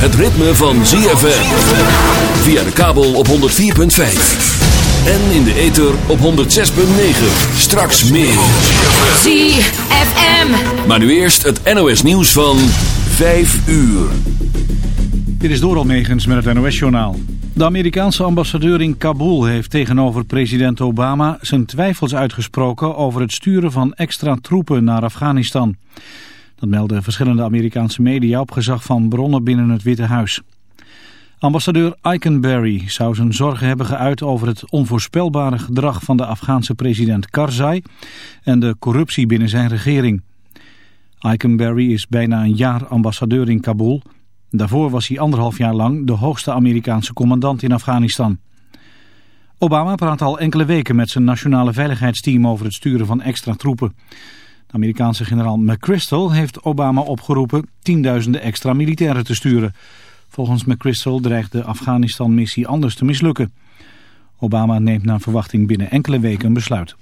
het ritme van ZFM. Via de kabel op 104.5. En in de ether op 106.9. Straks meer. ZFM. Maar nu eerst het NOS nieuws van 5 uur. Dit is Doral Megens met het NOS-journaal. De Amerikaanse ambassadeur in Kabul heeft tegenover president Obama zijn twijfels uitgesproken over het sturen van extra troepen naar Afghanistan. Dat melden verschillende Amerikaanse media op gezag van bronnen binnen het Witte Huis. Ambassadeur Eikenberry zou zijn zorgen hebben geuit over het onvoorspelbare gedrag van de Afghaanse president Karzai en de corruptie binnen zijn regering. Eikenberry is bijna een jaar ambassadeur in Kabul. Daarvoor was hij anderhalf jaar lang de hoogste Amerikaanse commandant in Afghanistan. Obama praat al enkele weken met zijn nationale veiligheidsteam over het sturen van extra troepen. Amerikaanse generaal McChrystal heeft Obama opgeroepen tienduizenden extra militairen te sturen. Volgens McChrystal dreigt de Afghanistan-missie anders te mislukken. Obama neemt naar verwachting binnen enkele weken een besluit.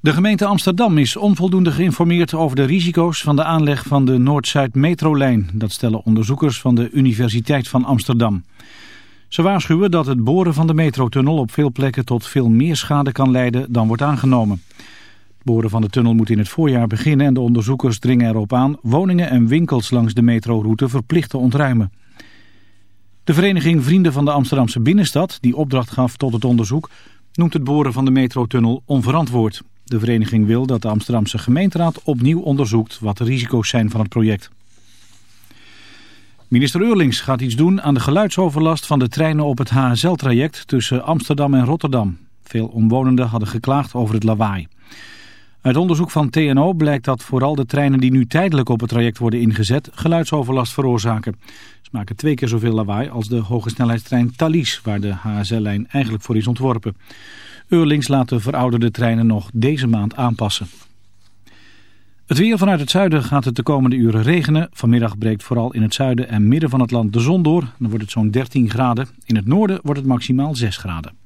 De gemeente Amsterdam is onvoldoende geïnformeerd over de risico's van de aanleg van de Noord-Zuid metrolijn. Dat stellen onderzoekers van de Universiteit van Amsterdam. Ze waarschuwen dat het boren van de metrotunnel op veel plekken tot veel meer schade kan leiden dan wordt aangenomen. Boren van de tunnel moet in het voorjaar beginnen en de onderzoekers dringen erop aan woningen en winkels langs de metroroute verplicht te ontruimen. De vereniging Vrienden van de Amsterdamse Binnenstad, die opdracht gaf tot het onderzoek, noemt het boren van de metrotunnel onverantwoord. De vereniging wil dat de Amsterdamse gemeenteraad opnieuw onderzoekt wat de risico's zijn van het project. Minister Eurlings gaat iets doen aan de geluidsoverlast van de treinen op het HSL-traject tussen Amsterdam en Rotterdam. Veel omwonenden hadden geklaagd over het lawaai. Uit onderzoek van TNO blijkt dat vooral de treinen die nu tijdelijk op het traject worden ingezet geluidsoverlast veroorzaken. Ze maken twee keer zoveel lawaai als de hogesnelheidstrein Thalys, waar de HSL-lijn eigenlijk voor is ontworpen. Eurlings laat de verouderde treinen nog deze maand aanpassen. Het weer vanuit het zuiden gaat het de komende uren regenen. Vanmiddag breekt vooral in het zuiden en midden van het land de zon door. Dan wordt het zo'n 13 graden. In het noorden wordt het maximaal 6 graden.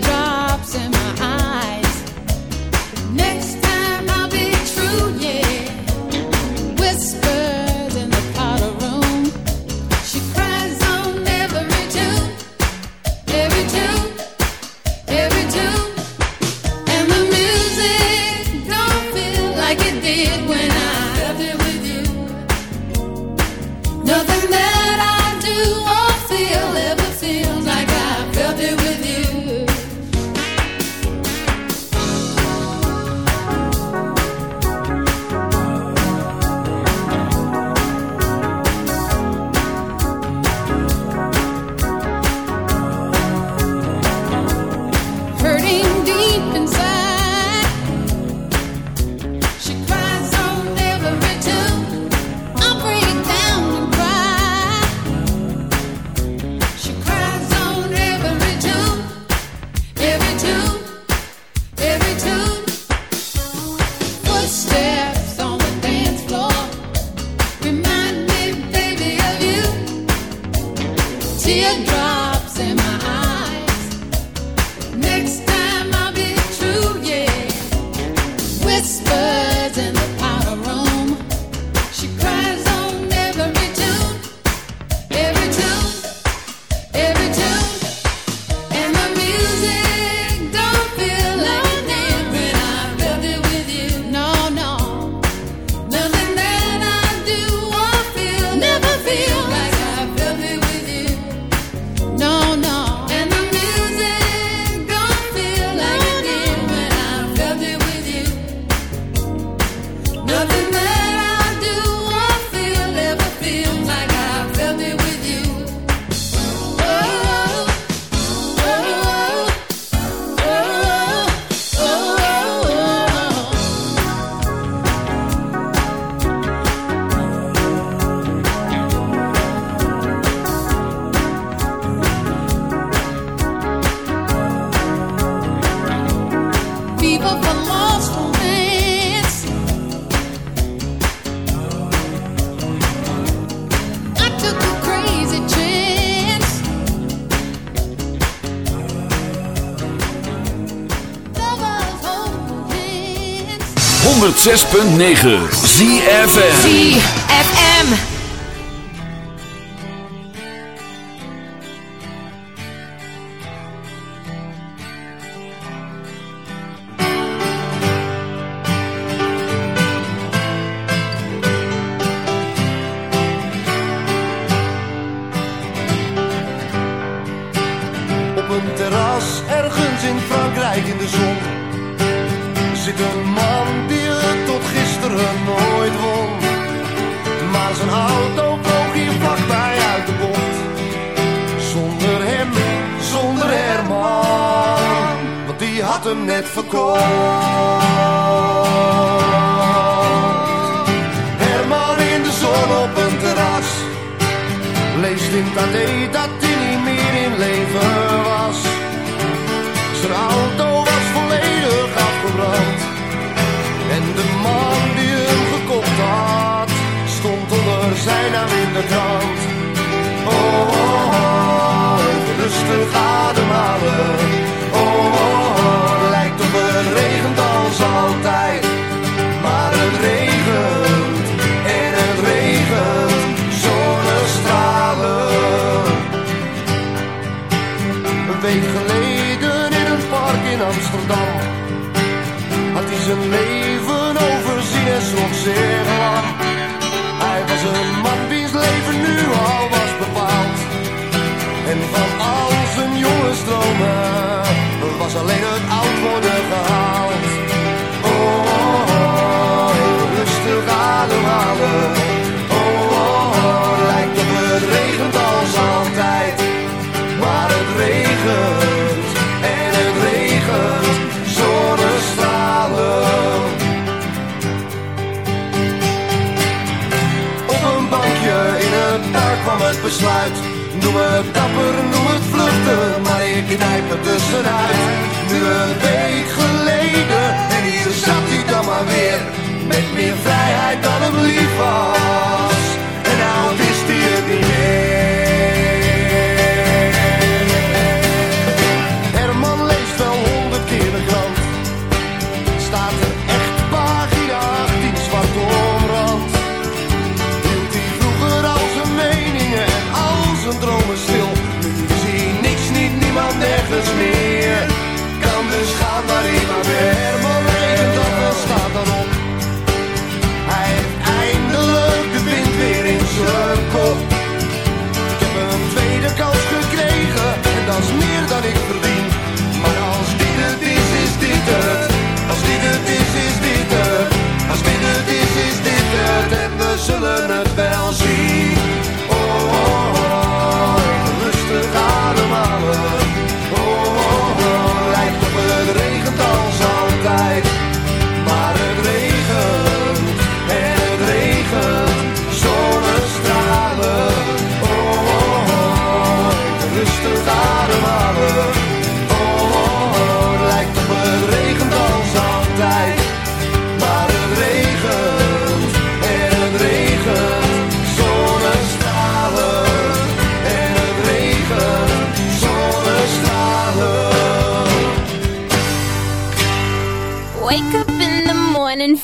the 106.9 ZFN Zijn leven overzien is nog zeer lang. Hij was een man wiens leven nu al was bepaald. En van al zijn jongens stromen was alleen Noem het dapper, noem het vluchten, maar ik knijp er tussenuit. Nu een week.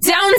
Down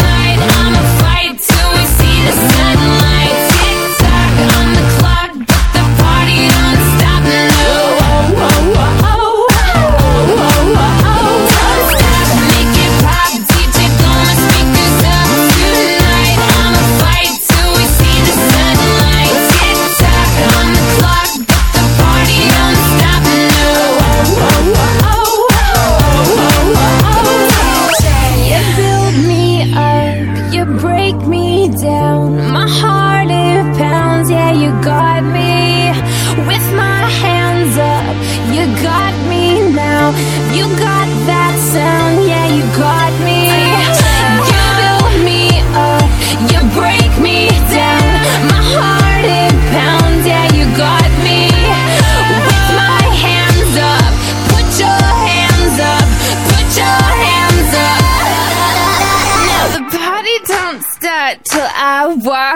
the sunlight.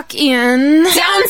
Walk in. Don't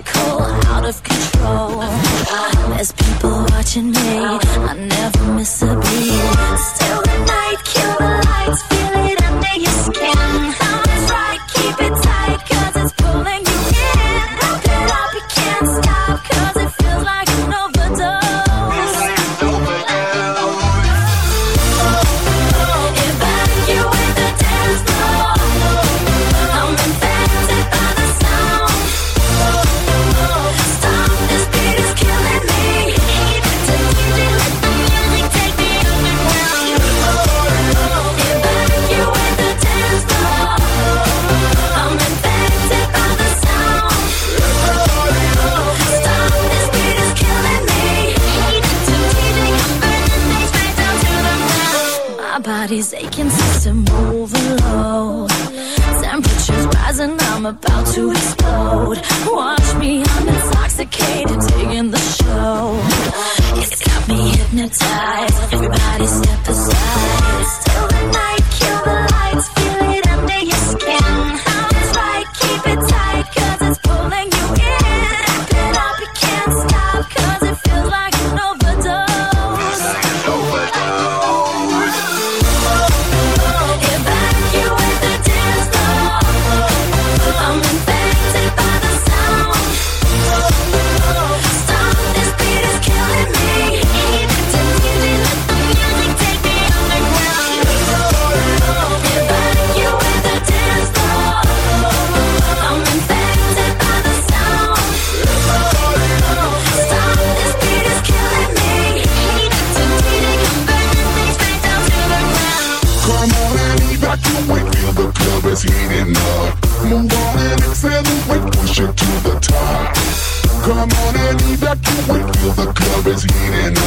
miracle out of control. There's people watching me. I know Lamborghini